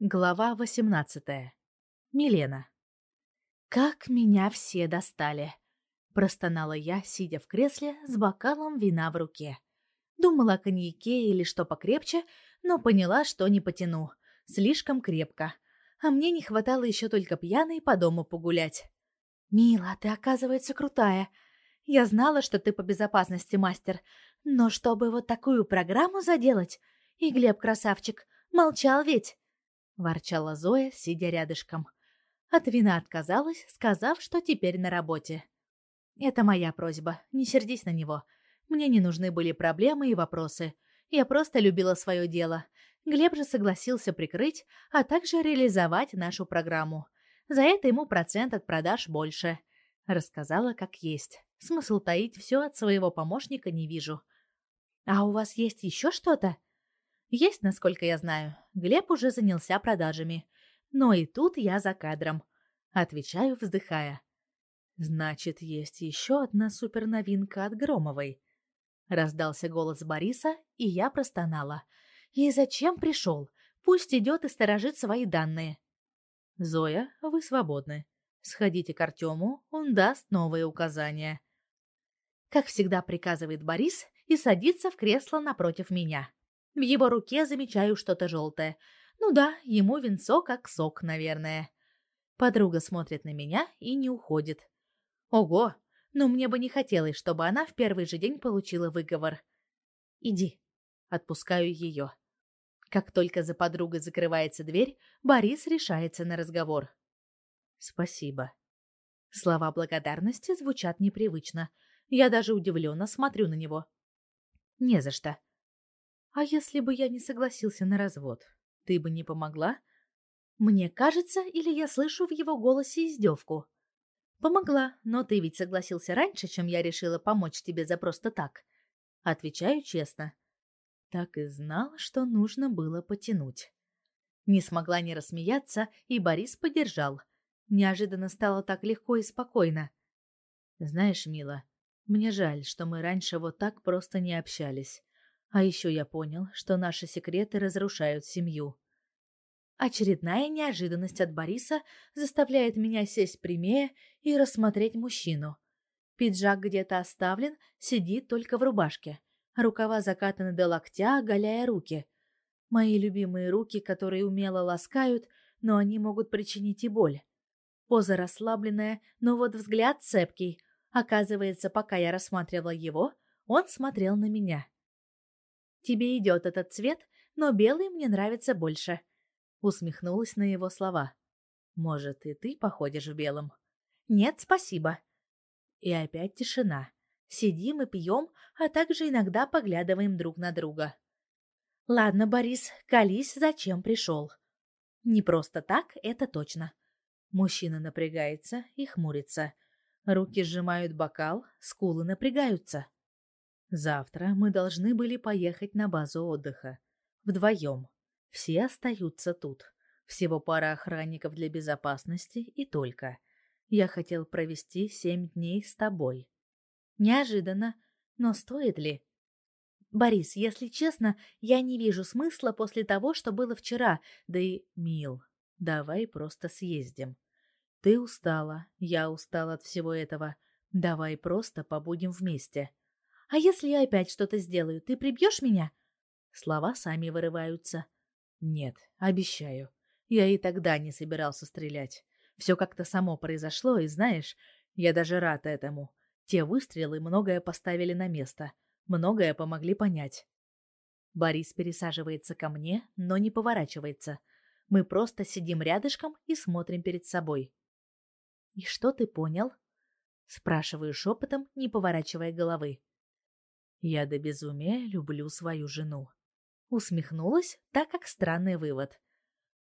Глава 18. Милена. Как меня все достали, простонала я, сидя в кресле с бокалом вина в руке. Думала о коньяке или что покрепче, но поняла, что не потяну. Слишком крепко. А мне не хватало еще только пьяной по дому погулять. Мила, ты, оказывается, крутая. Я знала, что ты по безопасности мастер, но чтобы вот такую программу заделать, и Глеб красавчик молчал ведь. — ворчала Зоя, сидя рядышком. От вина отказалась, сказав, что теперь на работе. «Это моя просьба, не сердись на него. Мне не нужны были проблемы и вопросы. Я просто любила свое дело. Глеб же согласился прикрыть, а также реализовать нашу программу. За это ему процент от продаж больше». Рассказала, как есть. Смысл таить все от своего помощника не вижу. «А у вас есть еще что-то?» Есть, насколько я знаю. Глеб уже занялся продажами. Но и тут я за кадром. Отвечаю, вздыхая. Значит, есть еще одна суперновинка от Громовой. Раздался голос Бориса, и я простонала. И зачем пришел? Пусть идет и сторожит свои данные. Зоя, вы свободны. Сходите к Артему, он даст новые указания. Как всегда приказывает Борис и садится в кресло напротив меня. В его руке замечаю что-то желтое. Ну да, ему венцо как сок, наверное. Подруга смотрит на меня и не уходит. Ого, но мне бы не хотелось, чтобы она в первый же день получила выговор. Иди. Отпускаю ее. Как только за подругой закрывается дверь, Борис решается на разговор. Спасибо. Слова благодарности звучат непривычно. Я даже удивленно смотрю на него. Не за что. А если бы я не согласился на развод, ты бы не помогла? Мне кажется, или я слышу в его голосе издевку. Помогла, но ты ведь согласился раньше, чем я решила помочь тебе за просто так. Отвечаю честно. Так и знал, что нужно было потянуть. Не смогла не рассмеяться, и Борис поддержал. Неожиданно стало так легко и спокойно. Знаешь, мила, мне жаль, что мы раньше вот так просто не общались. А еще я понял, что наши секреты разрушают семью. Очередная неожиданность от Бориса заставляет меня сесть прямее и рассмотреть мужчину. Пиджак где-то оставлен, сидит только в рубашке. Рукава закатаны до локтя, оголяя руки. Мои любимые руки, которые умело ласкают, но они могут причинить и боль. Поза расслабленная, но вот взгляд цепкий. Оказывается, пока я рассматривала его, он смотрел на меня. Тебе идет этот цвет, но белый мне нравится больше. Усмехнулась на его слова. Может, и ты походишь в белом? Нет, спасибо. И опять тишина. Сидим и пьем, а также иногда поглядываем друг на друга. Ладно, Борис, колись, зачем пришел. Не просто так, это точно. Мужчина напрягается и хмурится. Руки сжимают бокал, скулы напрягаются. Завтра мы должны были поехать на базу отдыха. Вдвоем. Все остаются тут. Всего пара охранников для безопасности и только. Я хотел провести семь дней с тобой. Неожиданно, но стоит ли? Борис, если честно, я не вижу смысла после того, что было вчера, да и... Мил, давай просто съездим. Ты устала, я устал от всего этого. Давай просто побудем вместе. А если я опять что-то сделаю, ты прибьешь меня? Слова сами вырываются. Нет, обещаю. Я и тогда не собирался стрелять. Все как-то само произошло, и знаешь, я даже рад этому. Те выстрелы многое поставили на место, многое помогли понять. Борис пересаживается ко мне, но не поворачивается. Мы просто сидим рядышком и смотрим перед собой. «И что ты понял?» Спрашиваю шепотом, не поворачивая головы. Я до безумия люблю свою жену. Усмехнулась, так как странный вывод.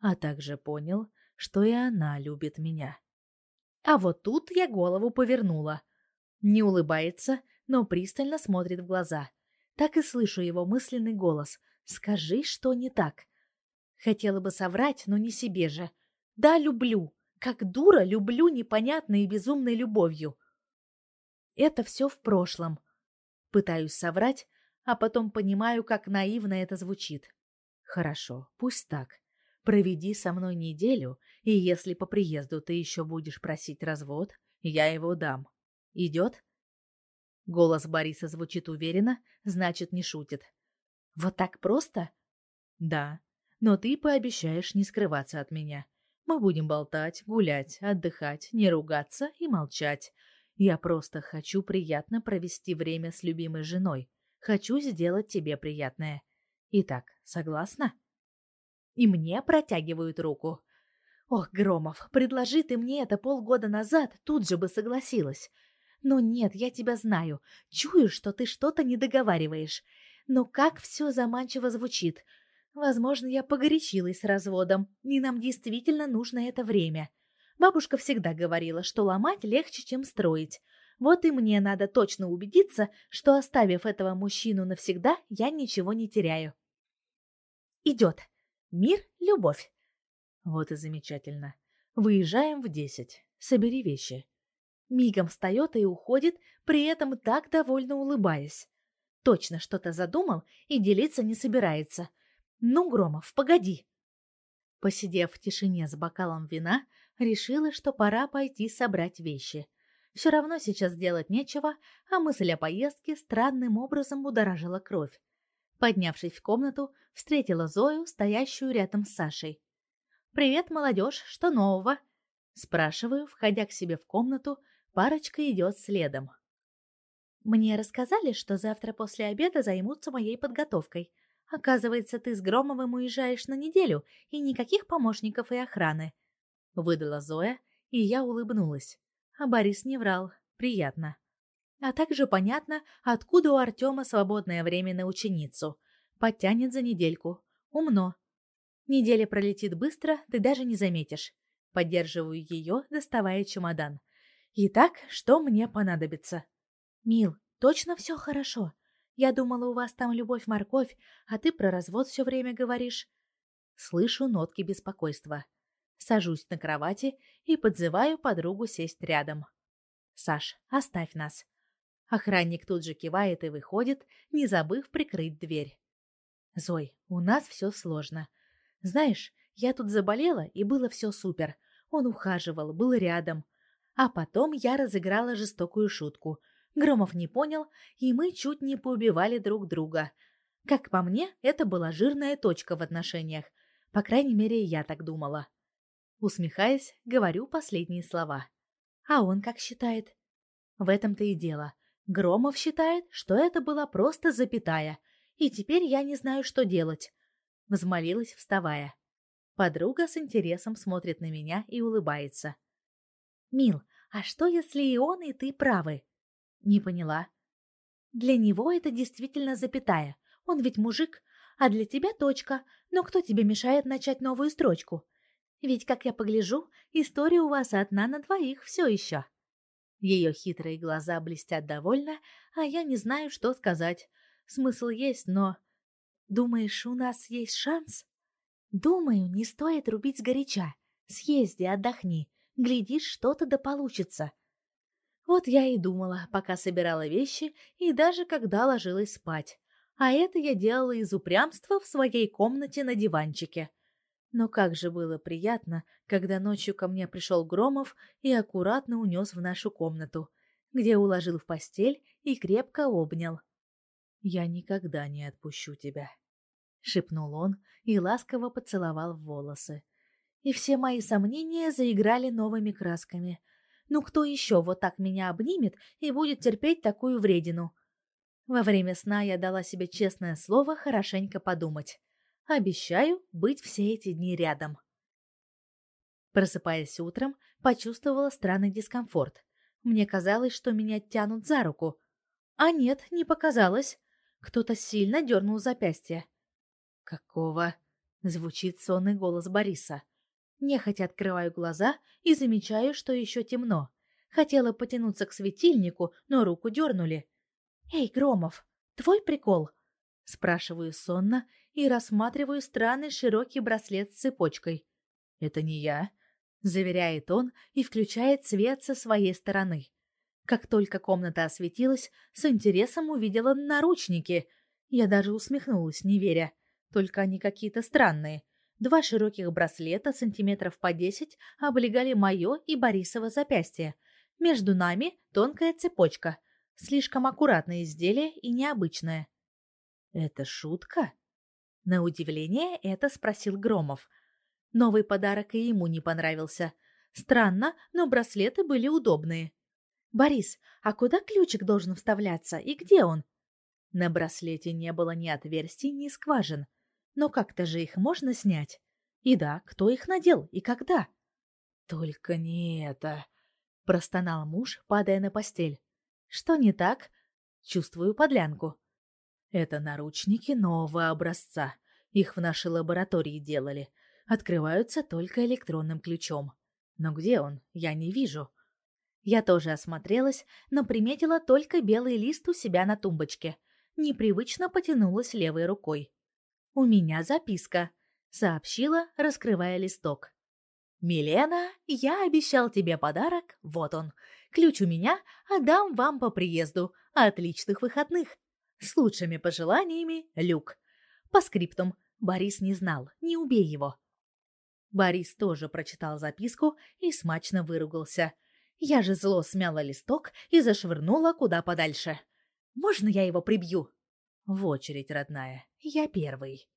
А также понял, что и она любит меня. А вот тут я голову повернула. Не улыбается, но пристально смотрит в глаза. Так и слышу его мысленный голос. «Скажи, что не так». Хотела бы соврать, но не себе же. Да, люблю. Как дура люблю непонятной и безумной любовью. Это все в прошлом. Пытаюсь соврать, а потом понимаю, как наивно это звучит. Хорошо, пусть так. Проведи со мной неделю, и если по приезду ты еще будешь просить развод, я его дам. Идет?» Голос Бориса звучит уверенно, значит, не шутит. «Вот так просто?» «Да, но ты пообещаешь не скрываться от меня. Мы будем болтать, гулять, отдыхать, не ругаться и молчать. Я просто хочу приятно провести время с любимой женой. Хочу сделать тебе приятное. Итак, согласна?» И мне протягивают руку. Ох, Громов, предложи ты мне это полгода назад, тут же бы согласилась. Но нет, я тебя знаю. Чую, что ты что-то не договариваешь. Но как все заманчиво звучит. Возможно, я погорячилась с разводом, и нам действительно нужно это время. Бабушка всегда говорила, что ломать легче, чем строить. Вот и мне надо точно убедиться, что, оставив этого мужчину навсегда, я ничего не теряю. Идет. Мир, любовь. Вот и замечательно. Выезжаем в десять. Собери вещи. Мигом встает и уходит, при этом так довольно улыбаясь. Точно что-то задумал и делиться не собирается. Ну, Громов, погоди. Посидев в тишине с бокалом вина, решила, что пора пойти собрать вещи. Все равно сейчас делать нечего, а мысль о поездке странным образом будоражила кровь. Поднявшись в комнату, встретила Зою, стоящую рядом с Сашей. «Привет, молодежь, что нового?» Спрашиваю, входя к себе в комнату, парочка идет следом. «Мне рассказали, что завтра после обеда займутся моей подготовкой. Оказывается, ты с Громовым уезжаешь на неделю, и никаких помощников и охраны». Выдала Зоя, и я улыбнулась. А Борис не врал. Приятно. А также понятно, откуда у Артема свободное время на ученицу. Подтянет за недельку. Умно. Неделя пролетит быстро, ты даже не заметишь. Поддерживаю ее, доставая чемодан. Итак, что мне понадобится? Мил, точно все хорошо. Я думала, у вас там любовь-морковь, а ты про развод все время говоришь. Слышу нотки беспокойства. Сажусь на кровати и подзываю подругу сесть рядом. Саш, оставь нас. Охранник тут же кивает и выходит, не забыв прикрыть дверь. Зой, у нас все сложно. Знаешь, я тут заболела, и было все супер. Он ухаживал, был рядом. А потом я разыграла жестокую шутку. Громов не понял, и мы чуть не поубивали друг друга. Как по мне, это была жирная точка в отношениях. По крайней мере, я так думала. Усмехаясь, говорю последние слова. А он как считает? В этом-то и дело. Громов считает, что это была просто запятая, и теперь я не знаю, что делать взмолилась, вставая. Подруга с интересом смотрит на меня и улыбается. «Мил, а что, если и он, и ты правы?» «Не поняла». «Для него это действительно запятая. Он ведь мужик, а для тебя точка. Но кто тебе мешает начать новую строчку? Ведь, как я погляжу, история у вас одна на двоих все еще». Ее хитрые глаза блестят довольно, а я не знаю, что сказать. Смысл есть, но Думаешь, у нас есть шанс? Думаю, не стоит рубить сгоряча. Съезди, отдохни. Глядишь, что-то да получится. Вот я и думала, пока собирала вещи и даже когда ложилась спать. А это я делала из упрямства в своей комнате на диванчике. Но как же было приятно, когда ночью ко мне пришел Громов и аккуратно унес в нашу комнату, где уложил в постель и крепко обнял. «Я никогда не отпущу тебя», — шепнул он и ласково поцеловал в волосы. И все мои сомнения заиграли новыми красками. Ну кто еще вот так меня обнимет и будет терпеть такую вредину? Во время сна я дала себе честное слово хорошенько подумать. Обещаю быть все эти дни рядом. Просыпаясь утром, почувствовала странный дискомфорт. Мне казалось, что меня тянут за руку. А нет, не показалось. Кто-то сильно дернул запястье. «Какого?» — звучит сонный голос Бориса. Нехотя открываю глаза и замечаю, что еще темно. Хотела потянуться к светильнику, но руку дернули. «Эй, Громов, твой прикол?» Спрашиваю сонно и рассматриваю странный широкий браслет с цепочкой. «Это не я», — заверяет он и включает свет со своей стороны. Как только комната осветилась, с интересом увидела наручники. Я даже усмехнулась, не веря. Только они какие-то странные. Два широких браслета сантиметров по десять облегали мое и Борисова запястье. Между нами тонкая цепочка. Слишком аккуратное изделие и необычное. «Это шутка?» На удивление это спросил Громов. Новый подарок и ему не понравился. Странно, но браслеты были удобные. «Борис, а куда ключик должен вставляться и где он?» На браслете не было ни отверстий, ни скважин. Но как-то же их можно снять. И да, кто их надел и когда? Только не это, простонал муж, падая на постель. Что не так? Чувствую подлянку. Это наручники нового образца. Их в нашей лаборатории делали. Открываются только электронным ключом. Но где он? Я не вижу. Я тоже осмотрелась, но приметила только белый лист у себя на тумбочке. Непривычно потянулась левой рукой. «У меня записка», — сообщила, раскрывая листок. «Милена, я обещал тебе подарок, вот он. Ключ у меня, отдам вам по приезду. Отличных выходных. С лучшими пожеланиями, Люк». По скриптум. Борис не знал, не убей его. Борис тоже прочитал записку и смачно выругался. Я же зло смяла листок и зашвырнула куда подальше. «Можно я его прибью?» В очередь, родная. Я первый.